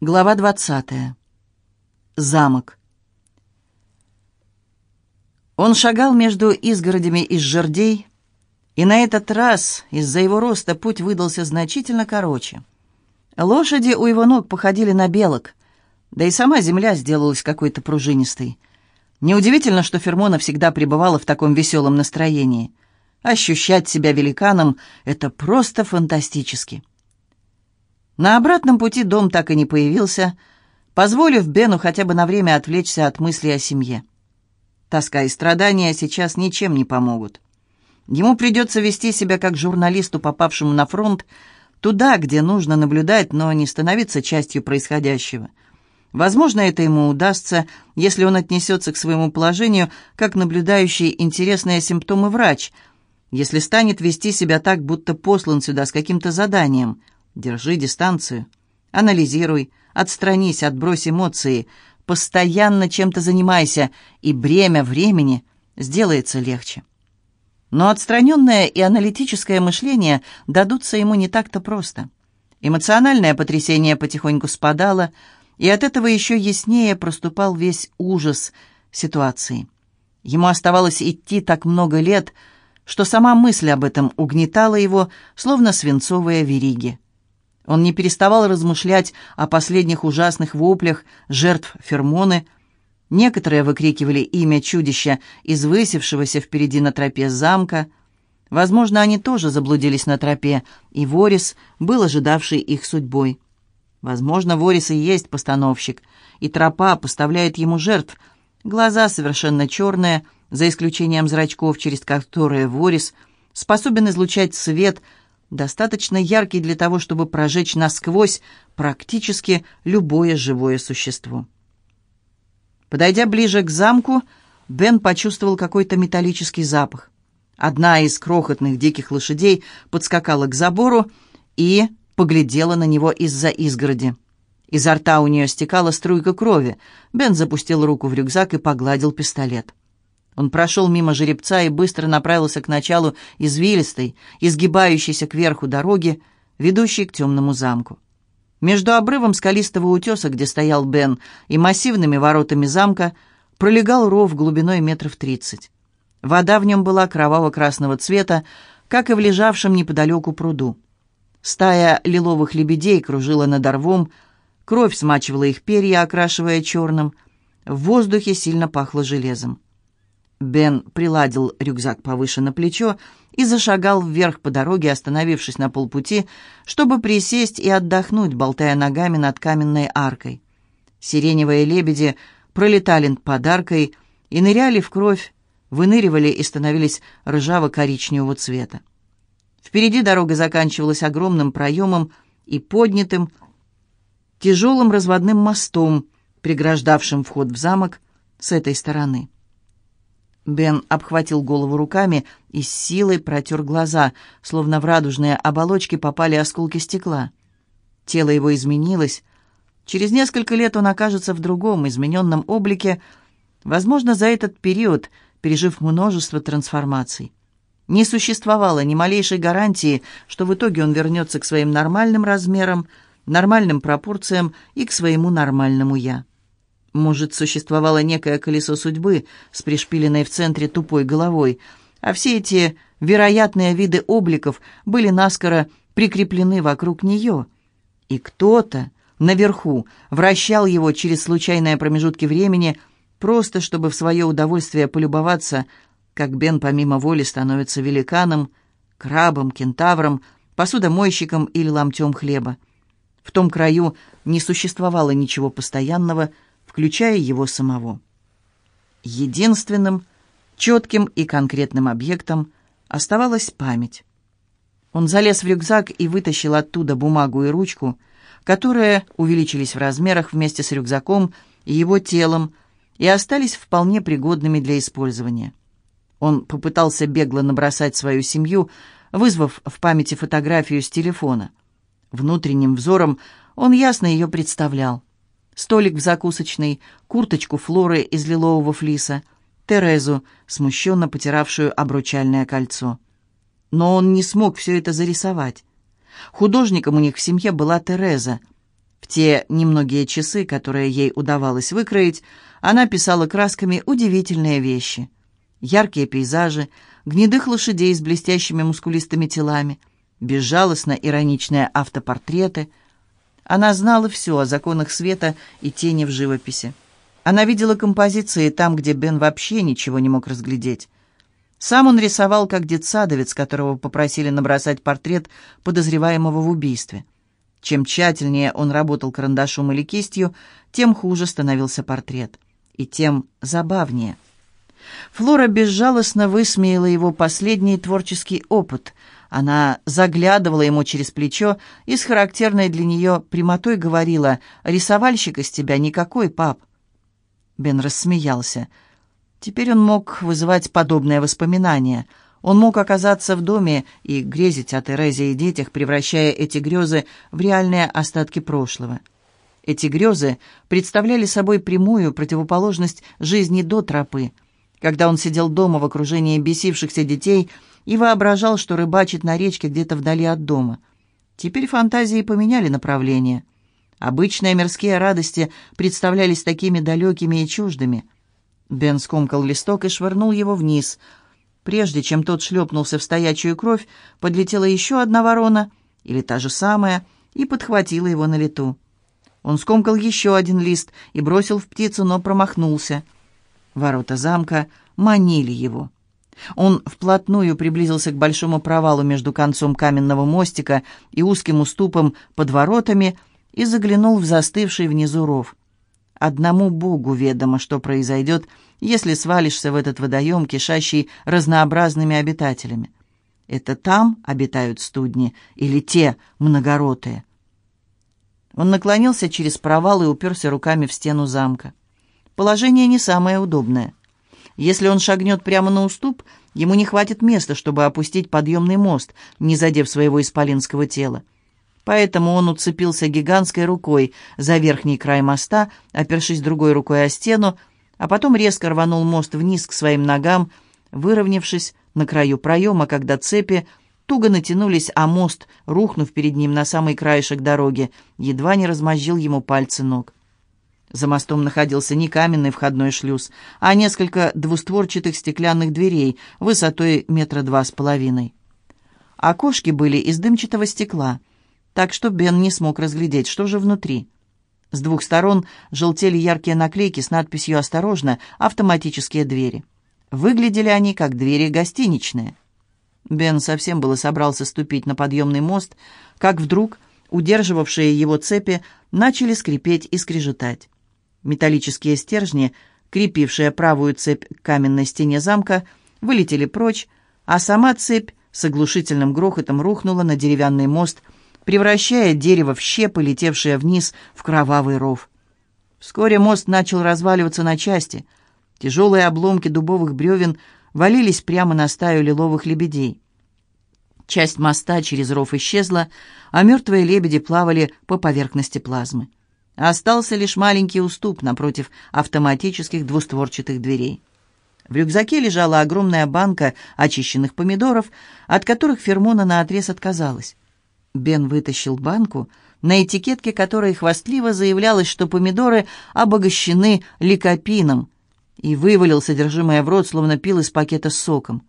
Глава 20. Замок. Он шагал между изгородями из жердей, и на этот раз из-за его роста путь выдался значительно короче. Лошади у его ног походили на белок, да и сама земля сделалась какой-то пружинистой. Неудивительно, что Фермона всегда пребывала в таком веселом настроении. Ощущать себя великаном — это просто фантастически. На обратном пути дом так и не появился, позволив Бену хотя бы на время отвлечься от мыслей о семье. Тоска и страдания сейчас ничем не помогут. Ему придется вести себя как журналисту, попавшему на фронт, туда, где нужно наблюдать, но не становиться частью происходящего. Возможно, это ему удастся, если он отнесется к своему положению как наблюдающий интересные симптомы врач, если станет вести себя так, будто послан сюда с каким-то заданием – Держи дистанцию. Анализируй, отстранись, отбрось эмоции. Постоянно чем-то занимайся, и бремя времени сделается легче. Но отстраненное и аналитическое мышление дадутся ему не так-то просто. Эмоциональное потрясение потихоньку спадало, и от этого еще яснее проступал весь ужас ситуации. Ему оставалось идти так много лет, что сама мысль об этом угнетала его, словно свинцовые вериги. Он не переставал размышлять о последних ужасных воплях жертв Фермоны. Некоторые выкрикивали имя чудища, извысившегося впереди на тропе замка. Возможно, они тоже заблудились на тропе, и Ворис был ожидавший их судьбой. Возможно, Ворис и есть постановщик, и тропа поставляет ему жертв. Глаза совершенно черные, за исключением зрачков, через которые Ворис способен излучать свет – достаточно яркий для того, чтобы прожечь насквозь практически любое живое существо. Подойдя ближе к замку, Бен почувствовал какой-то металлический запах. Одна из крохотных диких лошадей подскакала к забору и поглядела на него из-за изгороди. Изо рта у нее стекала струйка крови. Бен запустил руку в рюкзак и погладил пистолет. Он прошел мимо жеребца и быстро направился к началу извилистой, изгибающейся кверху дороги, ведущей к темному замку. Между обрывом скалистого утеса, где стоял Бен, и массивными воротами замка пролегал ров глубиной метров тридцать. Вода в нем была кроваво-красного цвета, как и в лежавшем неподалеку пруду. Стая лиловых лебедей кружила над орвом, кровь смачивала их перья, окрашивая черным. В воздухе сильно пахло железом. Бен приладил рюкзак повыше на плечо и зашагал вверх по дороге, остановившись на полпути, чтобы присесть и отдохнуть, болтая ногами над каменной аркой. Сиреневые лебеди пролетали под аркой и ныряли в кровь, выныривали и становились рыжаво-коричневого цвета. Впереди дорога заканчивалась огромным проемом и поднятым, тяжелым разводным мостом, преграждавшим вход в замок с этой стороны. Бен обхватил голову руками и с силой протер глаза, словно в радужные оболочки попали осколки стекла. Тело его изменилось. Через несколько лет он окажется в другом, измененном облике, возможно, за этот период, пережив множество трансформаций. Не существовало ни малейшей гарантии, что в итоге он вернется к своим нормальным размерам, нормальным пропорциям и к своему нормальному «я». Может, существовало некое колесо судьбы с пришпиленной в центре тупой головой, а все эти вероятные виды обликов были наскоро прикреплены вокруг нее. И кто-то наверху вращал его через случайные промежутки времени, просто чтобы в свое удовольствие полюбоваться, как Бен помимо воли становится великаном, крабом, кентавром, посудомойщиком или ломтем хлеба. В том краю не существовало ничего постоянного, включая его самого. Единственным, четким и конкретным объектом оставалась память. Он залез в рюкзак и вытащил оттуда бумагу и ручку, которые увеличились в размерах вместе с рюкзаком и его телом и остались вполне пригодными для использования. Он попытался бегло набросать свою семью, вызвав в памяти фотографию с телефона. Внутренним взором он ясно ее представлял столик в закусочной, курточку Флоры из лилового флиса, Терезу, смущенно потиравшую обручальное кольцо. Но он не смог все это зарисовать. Художником у них в семье была Тереза. В те немногие часы, которые ей удавалось выкроить, она писала красками удивительные вещи. Яркие пейзажи, гнедых лошадей с блестящими мускулистыми телами, безжалостно ироничные автопортреты. Она знала все о законах света и тени в живописи. Она видела композиции там, где Бен вообще ничего не мог разглядеть. Сам он рисовал как детсадовец, которого попросили набросать портрет подозреваемого в убийстве. Чем тщательнее он работал карандашом или кистью, тем хуже становился портрет. И тем забавнее. Флора безжалостно высмеяла его последний творческий опыт. Она заглядывала ему через плечо и с характерной для нее прямотой говорила «Рисовальщик из тебя никакой, пап». Бен рассмеялся. Теперь он мог вызывать подобные воспоминания. Он мог оказаться в доме и грезить о Терезе и детях, превращая эти грезы в реальные остатки прошлого. Эти грезы представляли собой прямую противоположность жизни до тропы, когда он сидел дома в окружении бесившихся детей и воображал, что рыбачит на речке где-то вдали от дома. Теперь фантазии поменяли направление – Обычные мирские радости представлялись такими далекими и чуждыми. Бен скомкал листок и швырнул его вниз. Прежде чем тот шлепнулся в стоячую кровь, подлетела еще одна ворона, или та же самая, и подхватила его на лету. Он скомкал еще один лист и бросил в птицу, но промахнулся. Ворота замка манили его. Он вплотную приблизился к большому провалу между концом каменного мостика и узким уступом под воротами, и заглянул в застывший внизу ров. Одному Богу ведомо, что произойдет, если свалишься в этот водоем, кишащий разнообразными обитателями. Это там обитают студни или те многоротые? Он наклонился через провал и уперся руками в стену замка. Положение не самое удобное. Если он шагнет прямо на уступ, ему не хватит места, чтобы опустить подъемный мост, не задев своего исполинского тела поэтому он уцепился гигантской рукой за верхний край моста, опершись другой рукой о стену, а потом резко рванул мост вниз к своим ногам, выровнявшись на краю проема, когда цепи туго натянулись, а мост, рухнув перед ним на самый краешек дороги, едва не размозжил ему пальцы ног. За мостом находился не каменный входной шлюз, а несколько двустворчатых стеклянных дверей высотой метра два с половиной. Окошки были из дымчатого стекла — так что Бен не смог разглядеть, что же внутри. С двух сторон желтели яркие наклейки с надписью «Осторожно! Автоматические двери». Выглядели они как двери гостиничные. Бен совсем было собрался ступить на подъемный мост, как вдруг удерживавшие его цепи начали скрипеть и скрежетать. Металлические стержни, крепившие правую цепь к каменной стене замка, вылетели прочь, а сама цепь с оглушительным грохотом рухнула на деревянный мост – превращая дерево в щепы, летевшие вниз в кровавый ров. Вскоре мост начал разваливаться на части. Тяжелые обломки дубовых бревен валились прямо на стаю лиловых лебедей. Часть моста через ров исчезла, а мертвые лебеди плавали по поверхности плазмы. Остался лишь маленький уступ напротив автоматических двустворчатых дверей. В рюкзаке лежала огромная банка очищенных помидоров, от которых Фермона наотрез отказалась. Бен вытащил банку, на этикетке которой хвастливо заявлялось, что помидоры обогащены ликопином, и вывалил содержимое в рот, словно пил из пакета с соком.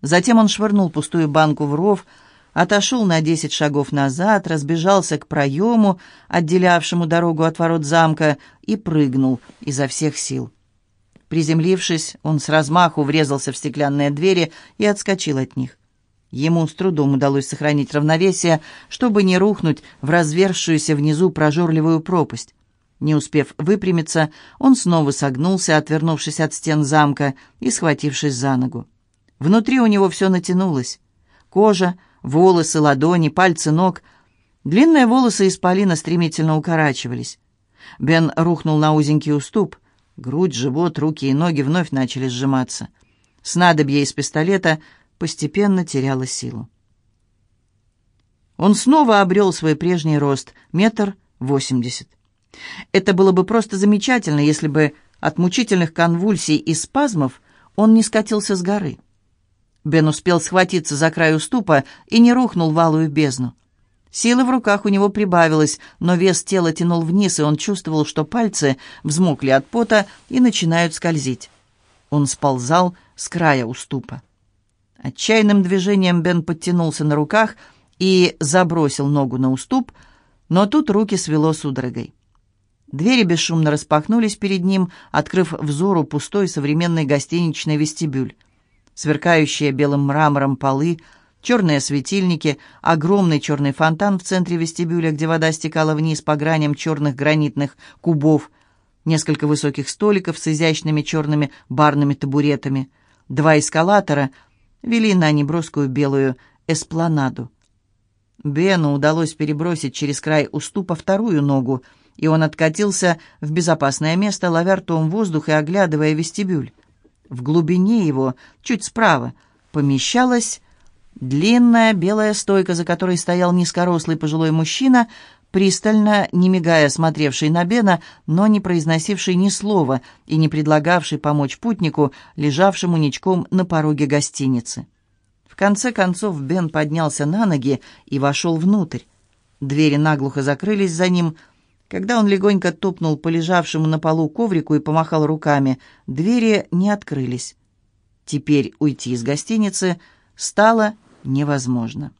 Затем он швырнул пустую банку в ров, отошел на десять шагов назад, разбежался к проему, отделявшему дорогу от ворот замка, и прыгнул изо всех сил. Приземлившись, он с размаху врезался в стеклянные двери и отскочил от них. Ему с трудом удалось сохранить равновесие, чтобы не рухнуть в развершуюся внизу прожорливую пропасть. Не успев выпрямиться, он снова согнулся, отвернувшись от стен замка и схватившись за ногу. Внутри у него все натянулось. Кожа, волосы, ладони, пальцы ног. Длинные волосы исполина стремительно укорачивались. Бен рухнул на узенький уступ. Грудь, живот, руки и ноги вновь начали сжиматься. Снадобье из пистолета постепенно теряла силу. Он снова обрел свой прежний рост, метр восемьдесят. Это было бы просто замечательно, если бы от мучительных конвульсий и спазмов он не скатился с горы. Бен успел схватиться за край уступа и не рухнул в алую бездну. Силы в руках у него прибавилось, но вес тела тянул вниз, и он чувствовал, что пальцы взмокли от пота и начинают скользить. Он сползал с края уступа. Отчаянным движением Бен подтянулся на руках и забросил ногу на уступ, но тут руки свело судорогой. Двери бесшумно распахнулись перед ним, открыв взору пустой современный гостиничный вестибюль. Сверкающие белым мрамором полы, черные светильники, огромный черный фонтан в центре вестибюля, где вода стекала вниз по граням черных гранитных кубов, несколько высоких столиков с изящными черными барными табуретами, два эскалатора вели на неброскую белую эспланаду. Бену удалось перебросить через край уступа вторую ногу, и он откатился в безопасное место, ловя ртом воздух и оглядывая вестибюль. В глубине его, чуть справа, помещалась длинная белая стойка, за которой стоял низкорослый пожилой мужчина, пристально, не мигая, смотревший на Бена, но не произносивший ни слова и не предлагавший помочь путнику, лежавшему ничком на пороге гостиницы. В конце концов Бен поднялся на ноги и вошел внутрь. Двери наглухо закрылись за ним. Когда он легонько топнул по лежавшему на полу коврику и помахал руками, двери не открылись. Теперь уйти из гостиницы стало невозможно.